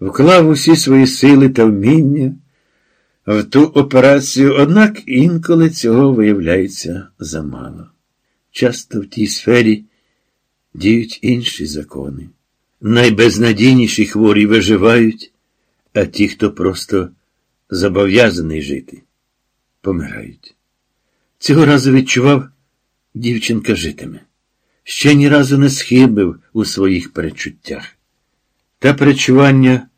вклав усі свої сили та вміння в ту операцію, однак інколи цього виявляється замало. Часто в тій сфері діють інші закони. Найбезнадійніші хворі виживають, а ті, хто просто зобов'язаний жити, помирають. Цього разу відчував, дівчинка житиме. Ще ні разу не схибив у своїх перечуттях. Та перечування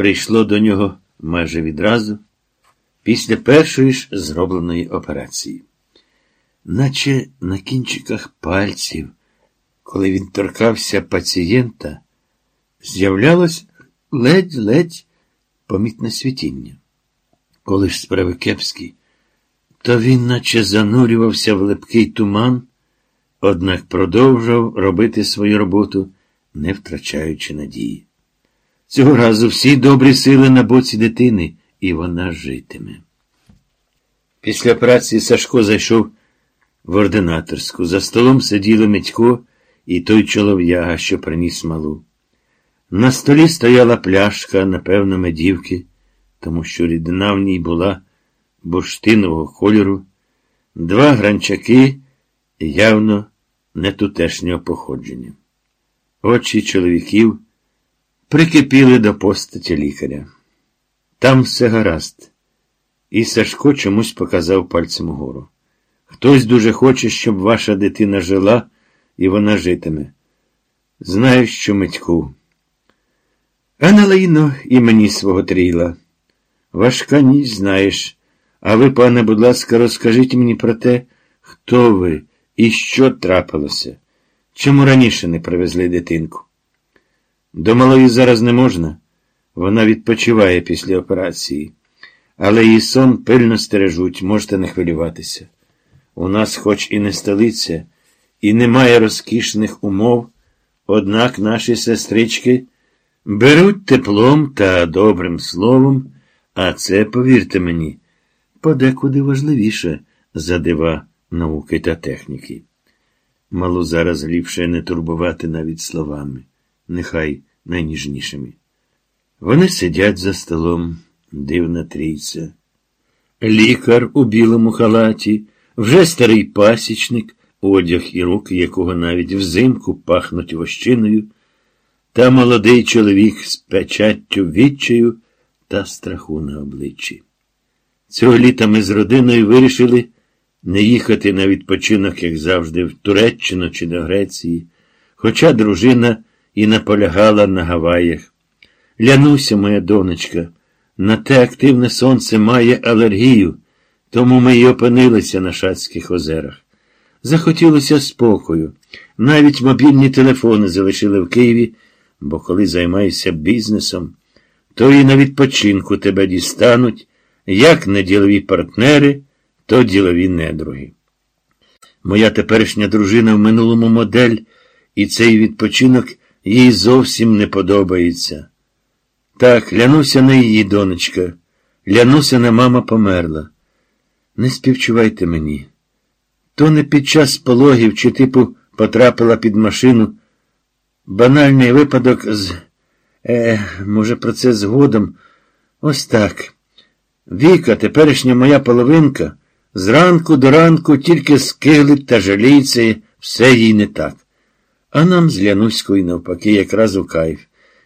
прийшло до нього майже відразу після першої ж зробленої операції. Наче на кінчиках пальців, коли він торкався пацієнта, з'являлось ледь-ледь помітне світіння. Коли ж справи кепські, то він наче занурювався в липкий туман, однак продовжував робити свою роботу, не втрачаючи надії. Цього разу всі добрі сили на боці дитини, і вона житиме. Після операції Сашко зайшов в ординаторську. За столом сиділи Митько і той чолов'яга, що приніс малу. На столі стояла пляшка, напевно, медівки, тому що рідина в ній була бурштинового кольору, два гранчаки явно не тутешнього походження. Очі чоловіків прикипіли до постаті лікаря. Там все гаразд. І Сашко чомусь показав пальцем угору. Хтось дуже хоче, щоб ваша дитина жила, і вона житиме. Знаю, що Митьку. А на і мені свого тріла. Важка ніч знаєш. А ви, пане, будь ласка, розкажіть мені про те, хто ви і що трапилося. Чому раніше не привезли дитинку? До малої зараз не можна. Вона відпочиває після операції, але її сон пильно стережуть, можете не хвилюватися. У нас, хоч і не столиця, і немає розкішних умов, однак наші сестрички беруть теплом та добрим словом, а це, повірте мені, подекуди важливіше за дива науки та техніки. Малу зараз ліпше не турбувати навіть словами, нехай найніжнішими. Вони сидять за столом, дивна трійця. Лікар у білому халаті, вже старий пасічник, одяг і руки, якого навіть взимку пахнуть вощиною, та молодий чоловік з печаттю відчаю та страху на обличчі. Цього літа ми з родиною вирішили не їхати на відпочинок, як завжди, в Туреччину чи до Греції, хоча дружина і наполягала на Гаваях. Лянуся, моя донечка, на те активне сонце має алергію, тому ми й опинилися на Шацьких озерах. Захотілося спокою. Навіть мобільні телефони залишили в Києві, бо коли займаєшся бізнесом, то і на відпочинку тебе дістануть, як не ділові партнери, то ділові недруги. Моя теперішня дружина в минулому модель, і цей відпочинок їй зовсім не подобається. Так, лянуся на її донечка, лянуся на мама померла. Не співчувайте мені. То не під час пологів чи типу потрапила під машину. Банальний випадок з. Е, може, про це згодом. Ось так. Віка, теперішня моя половинка, зранку до ранку тільки скиглить та жаліється, все їй не так. А нам з Лянуською, навпаки, якраз у кайф.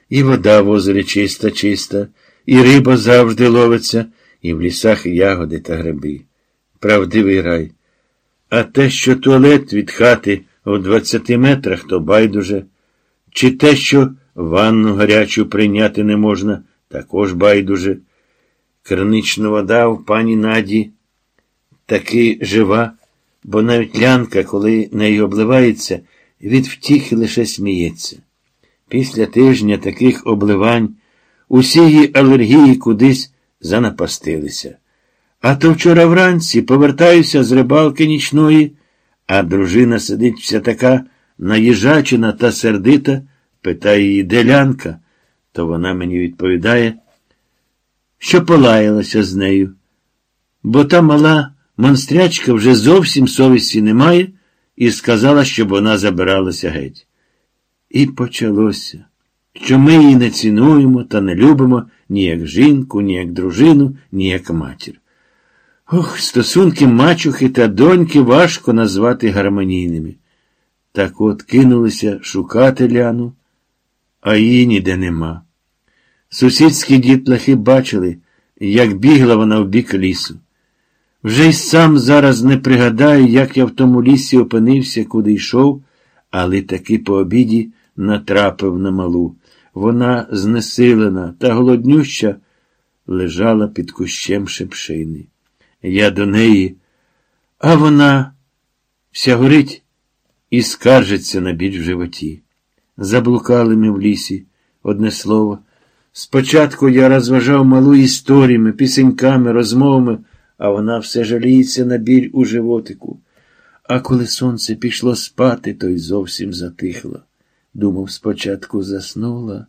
І вода в озері чиста, чиста, і риба завжди ловиться, і в лісах ягоди та гриби. Правдивий рай. А те, що туалет від хати у двадцяти метрах, то байдуже, чи те, що ванну гарячу прийняти не можна, також байдуже. Кранична вода в пані Наді таки жива, бо навіть лянка, коли нею обливається, від втіхи лише сміється. Після тижня таких обливань усі її алергії кудись занапастилися. А то вчора вранці повертаюся з рибалки нічної, а дружина сидить вся така наїжачена та сердита, питає її, де лянка, то вона мені відповідає, що полаялася з нею. Бо та мала монстрячка вже зовсім совісті немає і сказала, щоб вона забиралася геть. І почалося. що ми її не цінуємо та не любимо ні як жінку, ні як дружину, ні як матір. Ох, стосунки мачухи та доньки важко назвати гармонійними. Так от кинулися шукати Ляну, а її ніде нема. Сусідські дітлахи бачили, як бігла вона в бік лісу. Вже й сам зараз не пригадаю, як я в тому лісі опинився, куди йшов, але таки по обіді натрапив на малу. Вона, знесилена та голоднюща, лежала під кущем шепшини. Я до неї, а вона вся горить і скаржиться на біль в животі. Заблукали ми в лісі, одне слово. Спочатку я розважав малу історіями, пісеньками, розмовами, а вона все жаліється на біль у животику. А коли сонце пішло спати, то й зовсім затихло. Думав, спочатку заснула,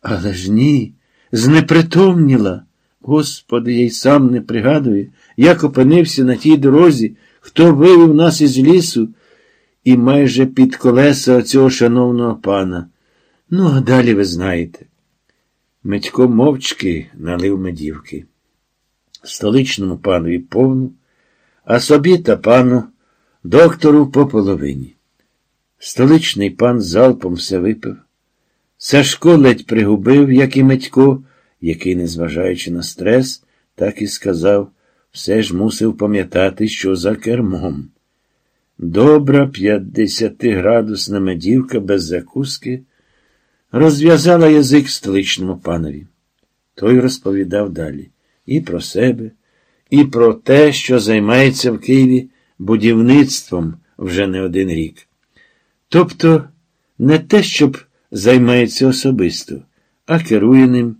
але ж ні, знепритомніла. Господи, я й сам не пригадую, як опинився на тій дорозі, хто вивів нас із лісу і майже під колеса оцього шановного пана. Ну, а далі ви знаєте. Митько мовчки налив медівки. Столичному панові повну, а собі та пану доктору по половині. Столичний пан залпом все випив. Сашко ледь пригубив, як і Митько, який, незважаючи на стрес, так і сказав, все ж мусив пам'ятати, що за кермом. Добра п'ятдесятиградусна медівка без закуски розв'язала язик столичному панові. Той розповідав далі і про себе, і про те, що займається в Києві будівництвом вже не один рік. Тобто не те, щоб займається особисто, а керує ним